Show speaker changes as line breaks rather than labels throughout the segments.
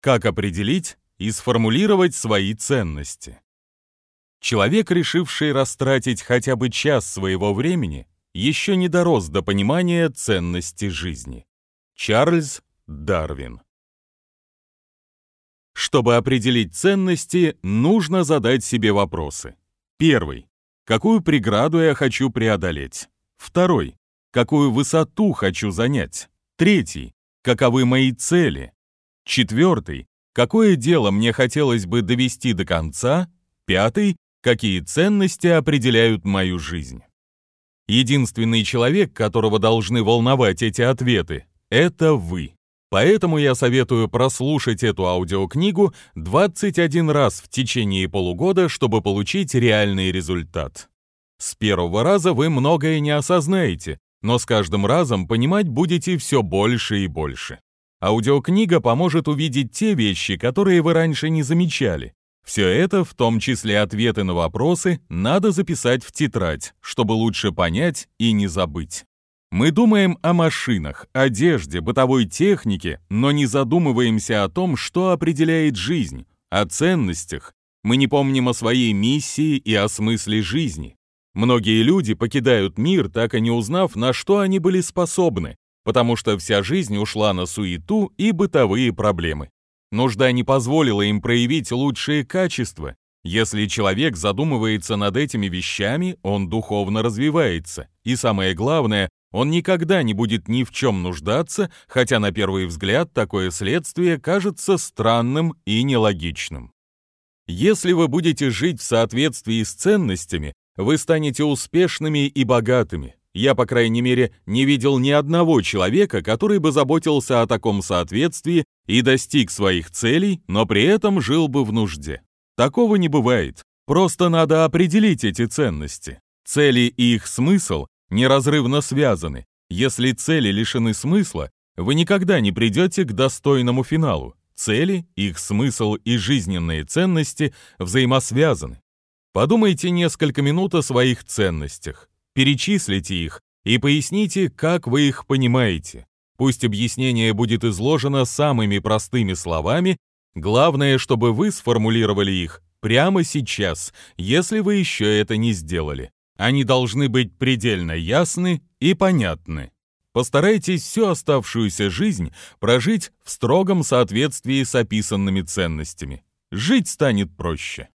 Как определить и сформулировать свои ценности? Человек, решивший растратить хотя бы час своего времени, еще не дорос до понимания ценности жизни. Чарльз Дарвин Чтобы определить ценности, нужно задать себе вопросы. Первый. Какую преграду я хочу преодолеть? Второй. Какую высоту хочу занять? Третий. Каковы мои цели? Четвертый. Какое дело мне хотелось бы довести до конца? Пятый. Какие ценности определяют мою жизнь? Единственный человек, которого должны волновать эти ответы, это вы. Поэтому я советую прослушать эту аудиокнигу 21 раз в течение полугода, чтобы получить реальный результат. С первого раза вы многое не осознаете, но с каждым разом понимать будете все больше и больше. Аудиокнига поможет увидеть те вещи, которые вы раньше не замечали. Все это, в том числе ответы на вопросы, надо записать в тетрадь, чтобы лучше понять и не забыть. Мы думаем о машинах, одежде, бытовой технике, но не задумываемся о том, что определяет жизнь, о ценностях. Мы не помним о своей миссии и о смысле жизни. Многие люди покидают мир, так и не узнав, на что они были способны, потому что вся жизнь ушла на суету и бытовые проблемы. Нужда не позволила им проявить лучшие качества. Если человек задумывается над этими вещами, он духовно развивается. И самое главное, он никогда не будет ни в чем нуждаться, хотя на первый взгляд такое следствие кажется странным и нелогичным. Если вы будете жить в соответствии с ценностями, вы станете успешными и богатыми. Я, по крайней мере, не видел ни одного человека, который бы заботился о таком соответствии и достиг своих целей, но при этом жил бы в нужде. Такого не бывает. Просто надо определить эти ценности. Цели и их смысл неразрывно связаны. Если цели лишены смысла, вы никогда не придете к достойному финалу. Цели, их смысл и жизненные ценности взаимосвязаны. Подумайте несколько минут о своих ценностях, перечислите их и поясните, как вы их понимаете. Пусть объяснение будет изложено самыми простыми словами, главное, чтобы вы сформулировали их прямо сейчас, если вы еще это не сделали. Они должны быть предельно ясны и понятны. Постарайтесь всю оставшуюся жизнь прожить в строгом соответствии с описанными ценностями. Жить станет проще.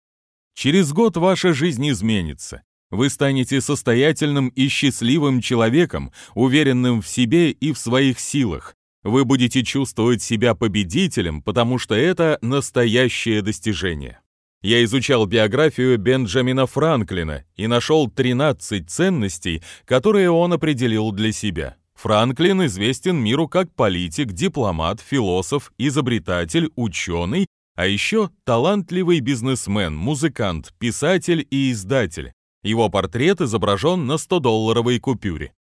Через год ваша жизнь изменится. Вы станете состоятельным и счастливым человеком, уверенным в себе и в своих силах. Вы будете чувствовать себя победителем, потому что это настоящее достижение. Я изучал биографию Бенджамина Франклина и нашел 13 ценностей, которые он определил для себя. Франклин известен миру как политик, дипломат, философ, изобретатель, ученый, а еще талантливый бизнесмен, музыкант, писатель и издатель. Его портрет изображен на 100-долларовой купюре.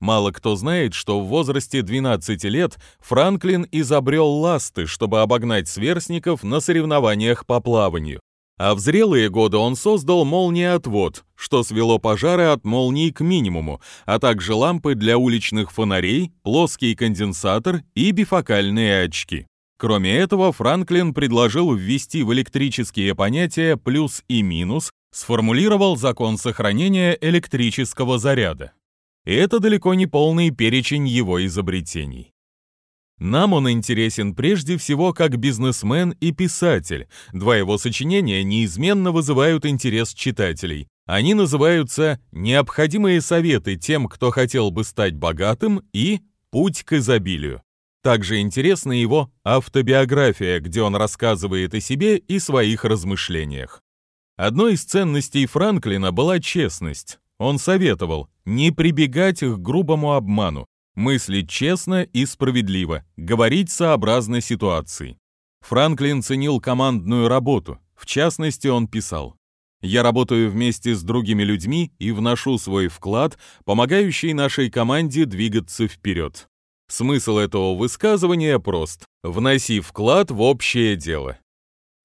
Мало кто знает, что в возрасте 12 лет Франклин изобрел ласты, чтобы обогнать сверстников на соревнованиях по плаванию. А в зрелые годы он создал молниеотвод, что свело пожары от молний к минимуму, а также лампы для уличных фонарей, плоский конденсатор и бифокальные очки. Кроме этого, Франклин предложил ввести в электрические понятия плюс и минус, сформулировал закон сохранения электрического заряда. И это далеко не полный перечень его изобретений. Нам он интересен прежде всего как бизнесмен и писатель. Два его сочинения неизменно вызывают интерес читателей. Они называются «Необходимые советы тем, кто хотел бы стать богатым» и «Путь к изобилию». Также интересна его автобиография, где он рассказывает о себе и своих размышлениях. Одной из ценностей Франклина была честность. Он советовал не прибегать к грубому обману, мыслить честно и справедливо, говорить сообразно ситуации. Франклин ценил командную работу. В частности, он писал «Я работаю вместе с другими людьми и вношу свой вклад, помогающий нашей команде двигаться вперед». Смысл этого высказывания прост – вноси вклад в общее дело.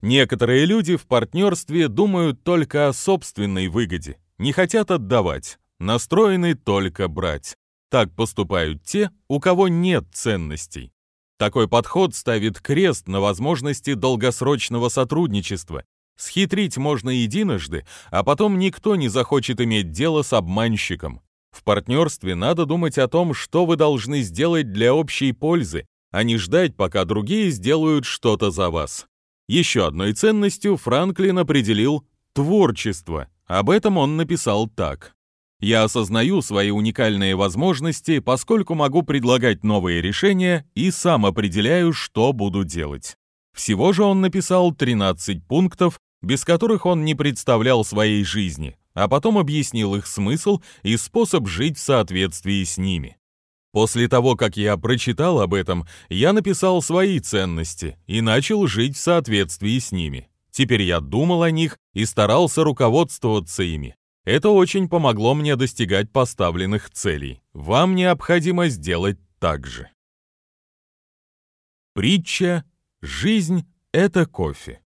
Некоторые люди в партнерстве думают только о собственной выгоде, не хотят отдавать, настроены только брать. Так поступают те, у кого нет ценностей. Такой подход ставит крест на возможности долгосрочного сотрудничества. Схитрить можно единожды, а потом никто не захочет иметь дело с обманщиком. В партнерстве надо думать о том, что вы должны сделать для общей пользы, а не ждать, пока другие сделают что-то за вас. Еще одной ценностью Франклин определил творчество. Об этом он написал так. «Я осознаю свои уникальные возможности, поскольку могу предлагать новые решения и сам определяю, что буду делать». Всего же он написал 13 пунктов, без которых он не представлял своей жизни, а потом объяснил их смысл и способ жить в соответствии с ними. После того, как я прочитал об этом, я написал свои ценности и начал жить в соответствии с ними. Теперь я думал о них и старался руководствоваться ими. Это очень помогло мне достигать поставленных целей. Вам необходимо сделать так же. Притча «Жизнь — это кофе».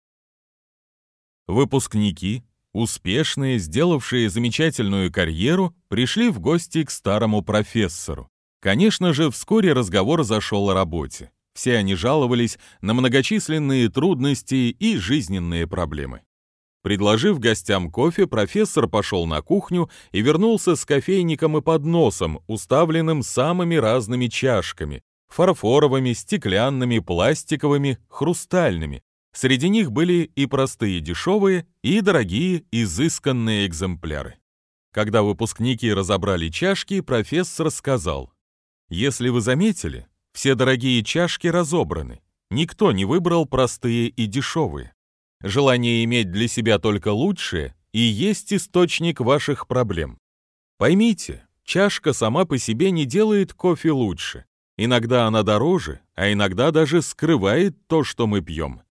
Выпускники, успешные, сделавшие замечательную карьеру, пришли в гости к старому профессору. Конечно же, вскоре разговор зашел о работе. Все они жаловались на многочисленные трудности и жизненные проблемы. Предложив гостям кофе, профессор пошел на кухню и вернулся с кофейником и подносом, уставленным самыми разными чашками – фарфоровыми, стеклянными, пластиковыми, хрустальными. Среди них были и простые дешевые, и дорогие, изысканные экземпляры. Когда выпускники разобрали чашки, профессор сказал, если вы заметили, все дорогие чашки разобраны. Никто не выбрал простые и дешевые. Желание иметь для себя только лучшее и есть источник ваших проблем. Поймите, чашка сама по себе не делает кофе лучше. Иногда она дороже, а иногда даже скрывает то, что мы пьем.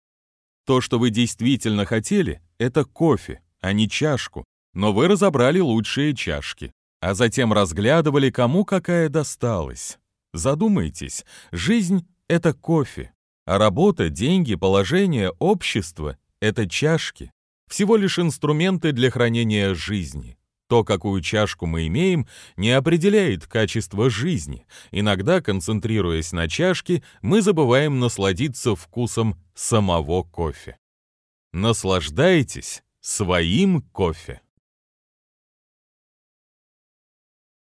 То, что вы действительно хотели, это кофе, а не чашку, но вы разобрали лучшие чашки а затем разглядывали, кому какая досталась. Задумайтесь, жизнь — это кофе, а работа, деньги, положение, общество — это чашки, всего лишь инструменты для хранения жизни. То, какую чашку мы имеем, не определяет качество жизни. Иногда, концентрируясь на чашке, мы забываем насладиться вкусом самого кофе. Наслаждайтесь своим кофе.